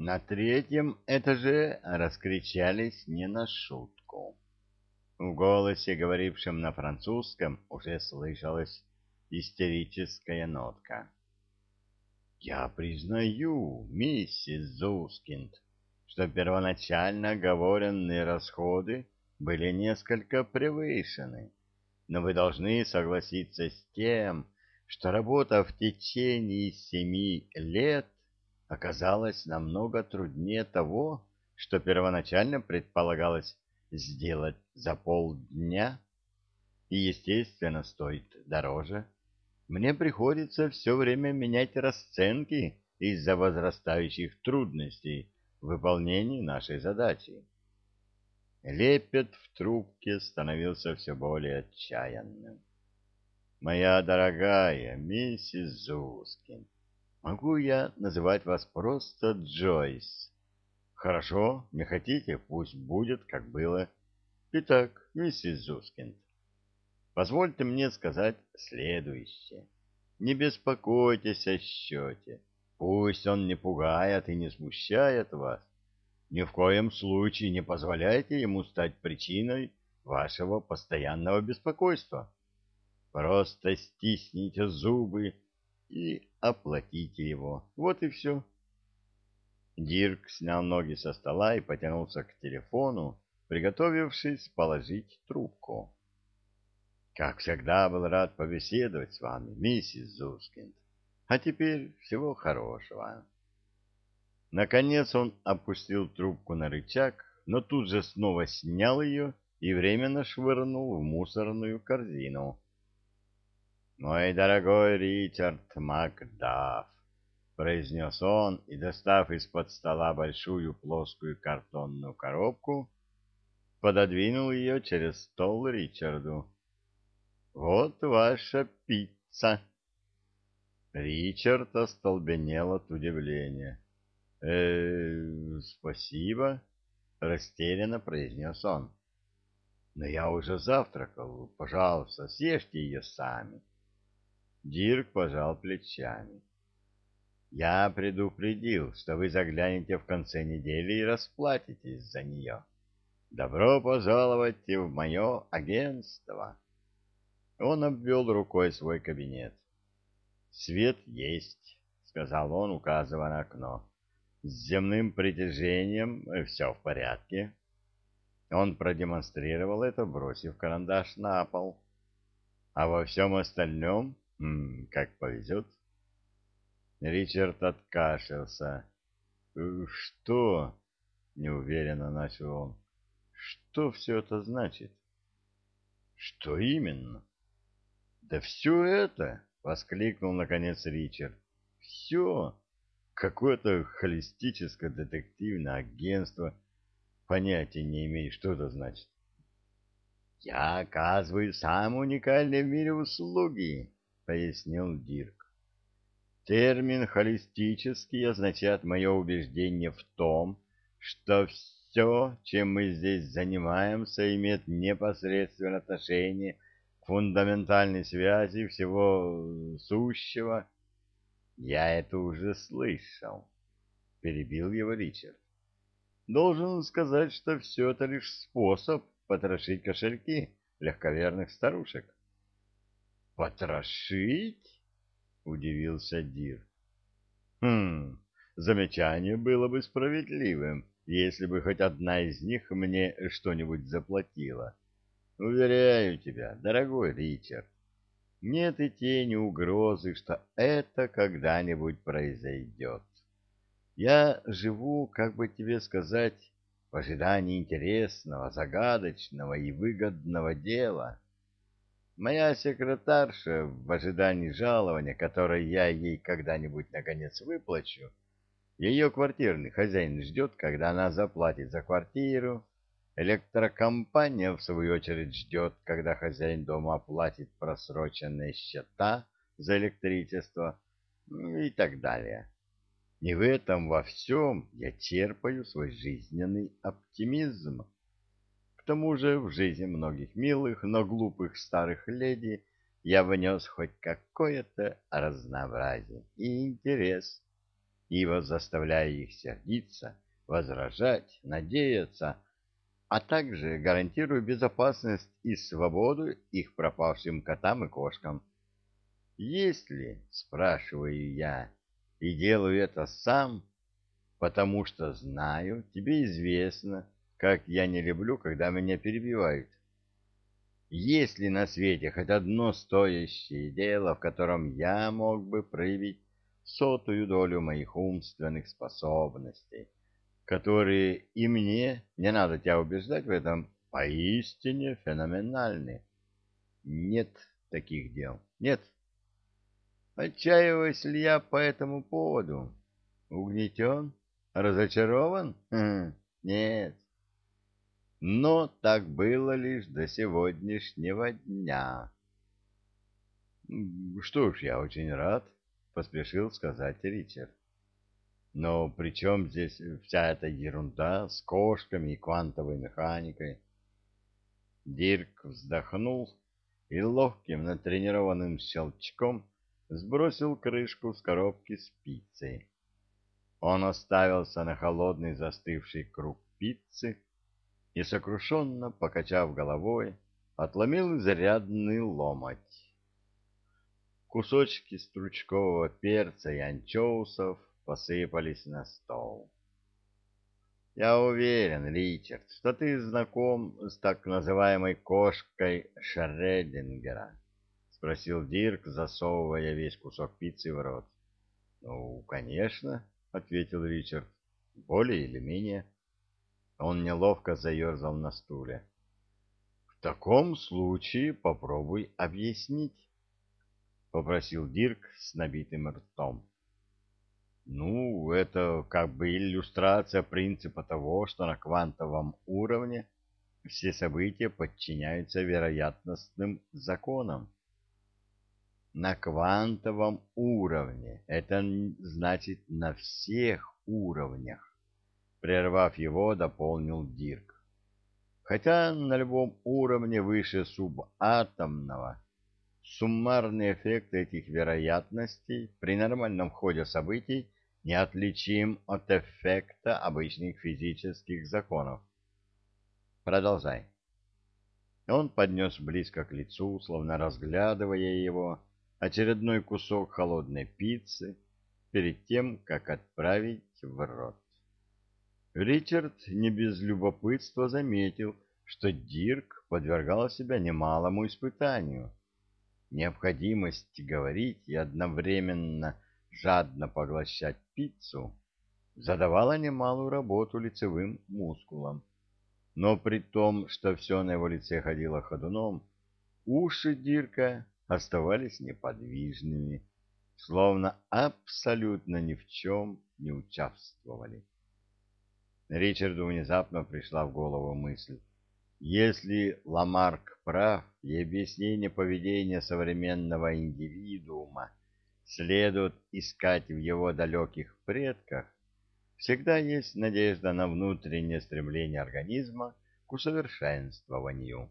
На третьем этаже раскричались не на шутку. В голосе, говорившем на французском, уже слышалась истерическая нотка. «Я признаю, миссис Зускинд, что первоначально оговоренные расходы были несколько превышены, но вы должны согласиться с тем, что работа в течение семи лет оказалась намного труднее того, что первоначально предполагалось сделать за полдня и, естественно, стоит дороже. Мне приходится все время менять расценки из-за возрастающих трудностей в выполнении нашей задачи. Лепет в трубке становился все более отчаянным. «Моя дорогая миссис Зускин, могу я называть вас просто Джойс?» «Хорошо, не хотите, пусть будет, как было. Итак, миссис Зускинд, позвольте мне сказать следующее. Не беспокойтесь о счете. Пусть он не пугает и не смущает вас. Ни в коем случае не позволяйте ему стать причиной вашего постоянного беспокойства. Просто стисните зубы и оплатите его. Вот и все. Дирк снял ноги со стола и потянулся к телефону, приготовившись положить трубку. Как всегда, был рад побеседовать с вами, миссис Зускинд. А теперь всего хорошего. Наконец он опустил трубку на рычаг, но тут же снова снял ее и временно швырнул в мусорную корзину. «Мой дорогой Ричард Макдафф», — произнес он и, достав из-под стола большую плоскую картонную коробку, пододвинул ее через стол Ричарду. «Вот ваша пицца». Ричард остолбенел от удивления э спасибо, — растерянно произнес он. — Но я уже завтракал. Пожалуйста, съешьте ее сами. Дирк пожал плечами. — Я предупредил, что вы заглянете в конце недели и расплатитесь за нее. Добро пожаловать в мое агентство. Он обвел рукой свой кабинет. — Свет есть, — сказал он, указывая на окно. С земным притяжением э, все в порядке. Он продемонстрировал это, бросив карандаш на пол. А во всем остальном, как повезет. Ричард откашлялся. «Э, «Что?» — неуверенно начал он. «Что все это значит?» «Что именно?» «Да все это!» — воскликнул наконец Ричард. «Все!» какое-то холистическое детективное агентство. Понятия не имею, что это значит. «Я оказываю самые уникальные в мире услуги», — пояснил Дирк. «Термин «холистический» означает мое убеждение в том, что все, чем мы здесь занимаемся, имеет непосредственное отношение к фундаментальной связи всего сущего я это уже слышал, перебил его Ричард. Должен сказать, что все это лишь способ потрошить кошельки легковерных старушек. Потрошить? удивился Дир. Хм, замечание было бы справедливым, если бы хоть одна из них мне что-нибудь заплатила. Уверяю тебя, дорогой Ричард, нет и тени угрозы, что это когда-нибудь произойдет. Я живу, как бы тебе сказать, в ожидании интересного, загадочного и выгодного дела. Моя секретарша в ожидании жалования, которое я ей когда-нибудь наконец выплачу, ее квартирный хозяин ждет, когда она заплатит за квартиру, Электрокомпания, в свою очередь, ждет, когда хозяин дома оплатит просроченные счета за электричество ну и так далее. И в этом во всем я черпаю свой жизненный оптимизм. Тому же в жизни многих милых, но глупых старых леди я внес хоть какое-то разнообразие и интерес. ибо заставляя их сердиться, возражать, надеяться, а также гарантирую безопасность и свободу их пропавшим котам и кошкам. Если, спрашиваю я, и делаю это сам, потому что знаю, тебе известно, как я не люблю, когда меня перебивают. Есть ли на свете хоть одно стоящее дело, в котором я мог бы проявить сотую долю моих умственных способностей, которые и мне, не надо тебя убеждать в этом, поистине феноменальны? Нет таких дел. Нет. Отчаиваюсь ли я по этому поводу? Угнетен? Разочарован? Хм, нет. Но так было лишь до сегодняшнего дня. Что ж, я очень рад, поспешил сказать Ричард. Но при чем здесь вся эта ерунда с кошками и квантовой механикой? Дирк вздохнул и ловким натренированным щелчком сбросил крышку с коробки с пиццей. Он оставился на холодный застывший круг пиццы и, сокрушенно покачав головой, отломил зарядный ломоть. Кусочки стручкового перца и анчоусов посыпались на стол. «Я уверен, Ричард, что ты знаком с так называемой кошкой Шреддингера», — спросил Дирк, засовывая весь кусок пиццы в рот. «Ну, конечно», — ответил Ричард, — «более или менее». Он неловко заерзал на стуле. «В таком случае попробуй объяснить», — попросил Дирк с набитым ртом. «Ну, это как бы иллюстрация принципа того, что на квантовом уровне все события подчиняются вероятностным законам. На квантовом уровне, это значит на всех уровнях. Прервав его, дополнил Дирк. Хотя на любом уровне выше субатомного суммарный эффект этих вероятностей при нормальном ходе событий неотличим от эффекта обычных физических законов. Продолжай. Он поднес близко к лицу, словно разглядывая его, очередной кусок холодной пиццы перед тем, как отправить в рот. Ричард не без любопытства заметил, что Дирк подвергал себя немалому испытанию. Необходимость говорить и одновременно жадно поглощать пиццу задавала немалую работу лицевым мускулам. Но при том, что все на его лице ходило ходуном, уши Дирка оставались неподвижными, словно абсолютно ни в чем не участвовали. Ричарду внезапно пришла в голову мысль. Если Ламарк прав, и объяснение поведения современного индивидуума следует искать в его далеких предках, всегда есть надежда на внутреннее стремление организма к усовершенствованию.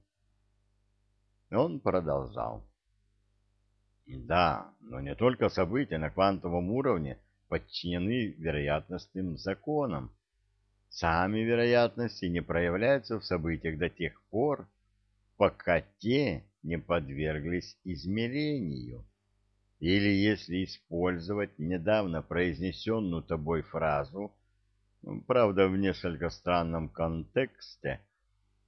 Он продолжал. Да, но не только события на квантовом уровне подчинены вероятностным законам, Сами вероятности не проявляются в событиях до тех пор, пока те не подверглись измерению. Или если использовать недавно произнесенную тобой фразу, правда в несколько странном контексте,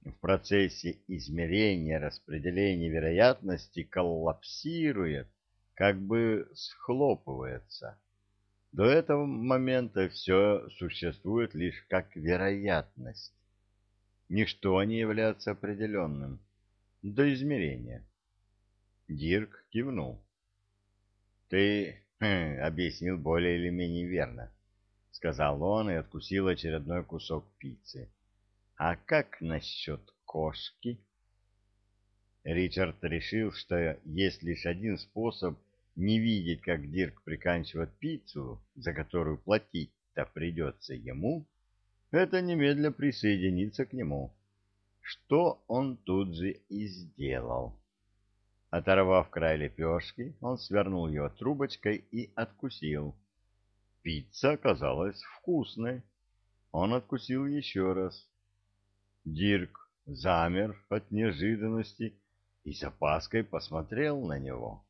в процессе измерения распределение вероятности коллапсирует, как бы схлопывается. До этого момента все существует лишь как вероятность. Ничто не является определенным. До измерения. Дирк кивнул. «Ты хм, объяснил более или менее верно», — сказал он и откусил очередной кусок пиццы. «А как насчет кошки?» Ричард решил, что есть лишь один способ — не видеть, как Дирк приканчивает пиццу, за которую платить-то придется ему, это немедля присоединиться к нему. Что он тут же и сделал. Оторвав край лепешки, он свернул ее трубочкой и откусил. Пицца оказалась вкусной. Он откусил еще раз. Дирк замер от неожиданности и с опаской посмотрел на него.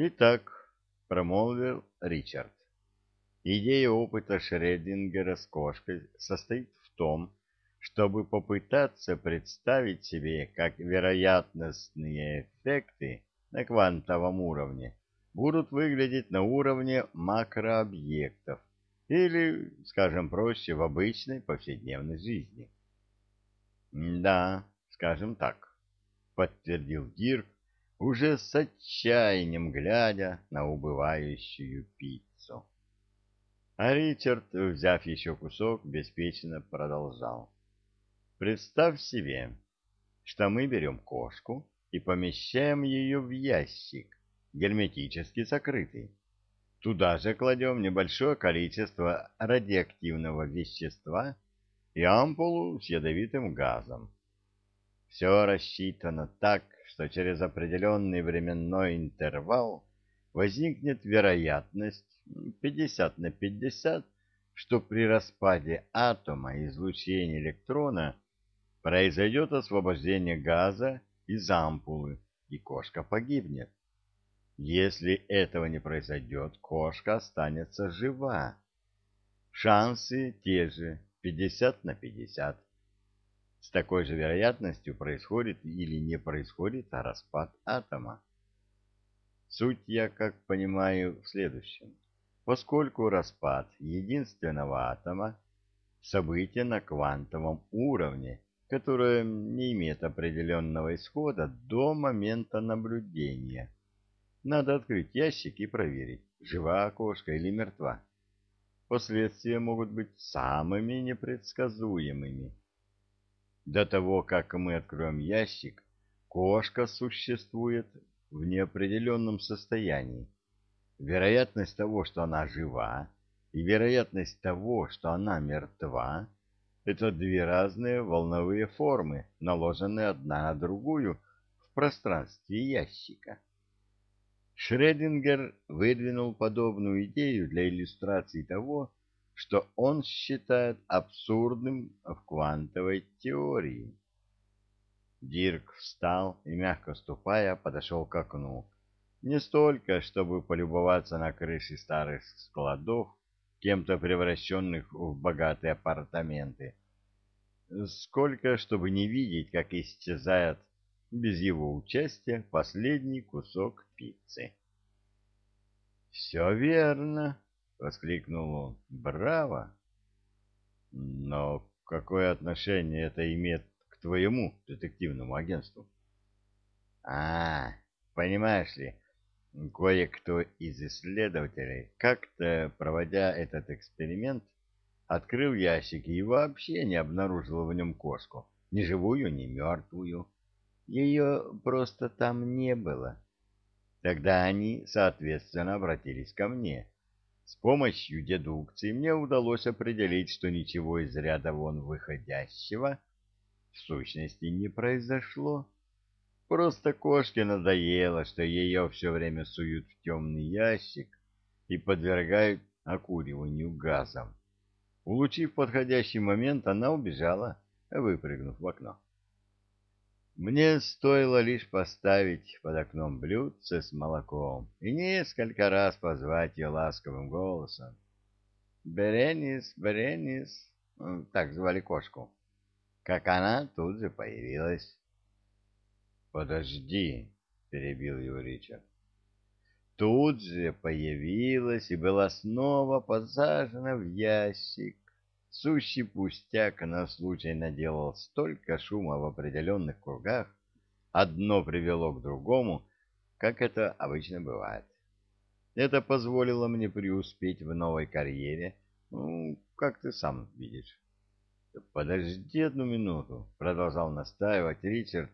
«Итак», — промолвил Ричард, — «идея опыта Шреддингера с кошкой состоит в том, чтобы попытаться представить себе, как вероятностные эффекты на квантовом уровне будут выглядеть на уровне макрообъектов или, скажем проще, в обычной повседневной жизни. «Да, скажем так», — подтвердил Дирк, уже с отчаянием глядя на убывающую пиццу. А Ричард, взяв еще кусок, беспечно продолжал. Представь себе, что мы берем кошку и помещаем ее в ящик, герметически закрытый. Туда же кладем небольшое количество радиоактивного вещества и ампулу с ядовитым газом. Все рассчитано так, что через определенный временной интервал возникнет вероятность 50 на 50, что при распаде атома излучение электрона произойдет освобождение газа из ампулы, и кошка погибнет. Если этого не произойдет, кошка останется жива. Шансы те же, 50 на 50. С такой же вероятностью происходит или не происходит распад атома. Суть я, как понимаю, в следующем. Поскольку распад единственного атома – событие на квантовом уровне, которое не имеет определенного исхода до момента наблюдения. Надо открыть ящик и проверить, жива кошка или мертва. Последствия могут быть самыми непредсказуемыми. До того, как мы откроем ящик, кошка существует в неопределенном состоянии. Вероятность того, что она жива, и вероятность того, что она мертва, это две разные волновые формы, наложенные одна на другую в пространстве ящика. Шредингер выдвинул подобную идею для иллюстрации того, что он считает абсурдным в квантовой теории. Дирк встал и, мягко ступая, подошел к окну. Не столько, чтобы полюбоваться на крыши старых складов, кем-то превращенных в богатые апартаменты, сколько, чтобы не видеть, как исчезает без его участия последний кусок пиццы. «Все верно!» — воскликнул он. «Браво!» «Но какое отношение это имеет к твоему детективному агентству?» «А, понимаешь ли, Кое-кто из исследователей, как-то проводя этот эксперимент, открыл ящик и вообще не обнаружил в нем кошку, ни живую, ни мертвую. Ее просто там не было. Тогда они, соответственно, обратились ко мне. С помощью дедукции мне удалось определить, что ничего из ряда вон выходящего в сущности не произошло. Просто кошке надоело, что ее все время суют в темный ящик и подвергают окуриванию газом. Улучив подходящий момент, она убежала, выпрыгнув в окно. Мне стоило лишь поставить под окном блюдце с молоком и несколько раз позвать ее ласковым голосом. «Беренис, Беренис!» Так звали кошку. Как она тут же появилась. «Подожди», — перебил его Ричард. Тут же появилась и была снова посажена в ящик. Сущий пустяк на случай наделал столько шума в определенных кругах, одно привело к другому, как это обычно бывает. Это позволило мне преуспеть в новой карьере, ну, как ты сам видишь. «Подожди одну минуту», — продолжал настаивать Ричард,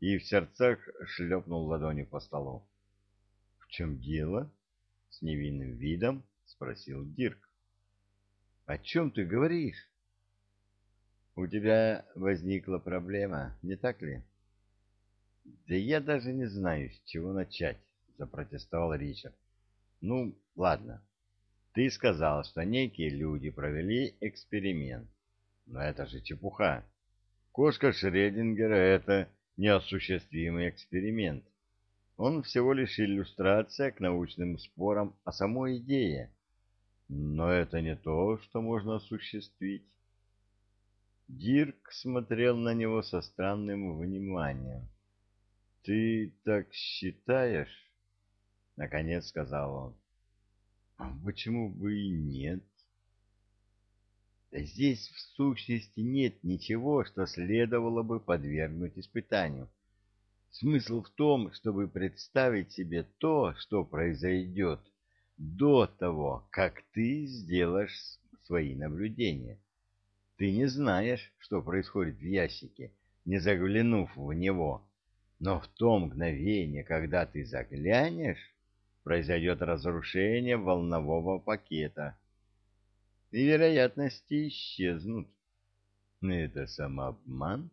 и в сердцах шлепнул ладонью по столу. — В чем дело? — с невинным видом спросил Дирк. — О чем ты говоришь? — У тебя возникла проблема, не так ли? — Да я даже не знаю, с чего начать, — запротестовал Ричард. — Ну, ладно. Ты сказал, что некие люди провели эксперимент. Но это же чепуха. Кошка Шредингера — это неосуществимый эксперимент. Он всего лишь иллюстрация к научным спорам о самой идее. Но это не то, что можно осуществить. Дирк смотрел на него со странным вниманием. «Ты так считаешь?» — наконец сказал он. «А почему бы и нет?» «Здесь в сущности нет ничего, что следовало бы подвергнуть испытанию. Смысл в том, чтобы представить себе то, что произойдет до того, как ты сделаешь свои наблюдения. Ты не знаешь, что происходит в ящике, не заглянув в него, но в то мгновение, когда ты заглянешь, произойдет разрушение волнового пакета, и вероятности исчезнут. Это самообман?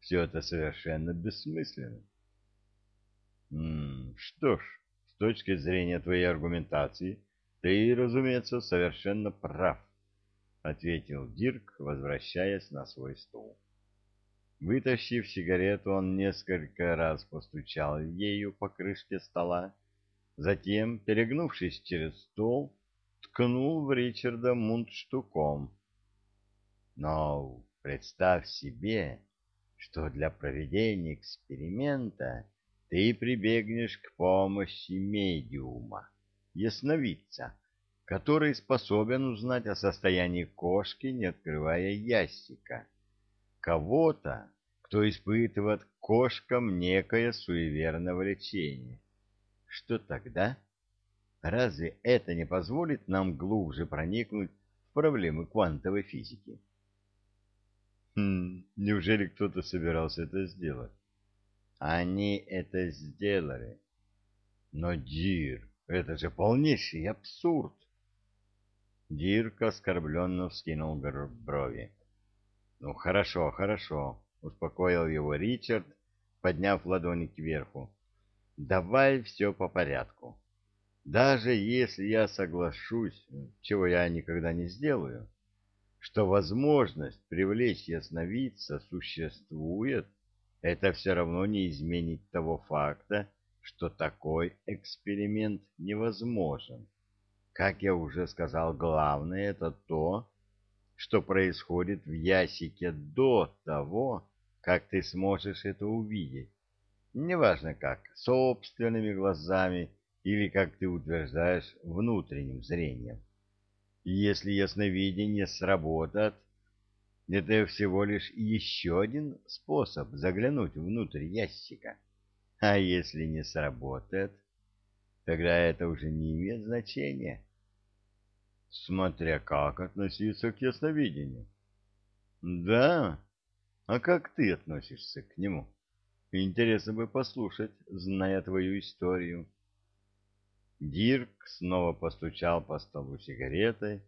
Все это совершенно бессмысленно. Что ж, точки зрения твоей аргументации, ты, разумеется, совершенно прав, ответил Дирк, возвращаясь на свой стул. Вытащив сигарету, он несколько раз постучал ею по крышке стола, затем, перегнувшись через стол, ткнул в Ричарда мундштуком. Но представь себе, что для проведения эксперимента ты прибегнешь к помощи медиума, ясновидца, который способен узнать о состоянии кошки, не открывая ящика. Кого-то, кто испытывает кошкам некое суеверное влечение. Что тогда? Разве это не позволит нам глубже проникнуть в проблемы квантовой физики? Хм, неужели кто-то собирался это сделать? Они это сделали. Но, Дир, это же полнейший абсурд. Дирк оскорбленно вскинул брови. Ну, хорошо, хорошо, успокоил его Ричард, подняв ладони кверху. Давай все по порядку. Даже если я соглашусь, чего я никогда не сделаю, что возможность привлечь ясновидца существует, это все равно не изменит того факта, что такой эксперимент невозможен. Как я уже сказал, главное это то, что происходит в ящике до того, как ты сможешь это увидеть. Неважно как, собственными глазами или, как ты утверждаешь, внутренним зрением. И если ясновидение сработает, это всего лишь еще один способ заглянуть внутрь ящика. А если не сработает, тогда это уже не имеет значения. Смотря как относиться к ясновидению. Да, а как ты относишься к нему? Интересно бы послушать, зная твою историю. Дирк снова постучал по столу сигаретой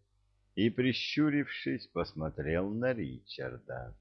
и, прищурившись, посмотрел на Ричарда.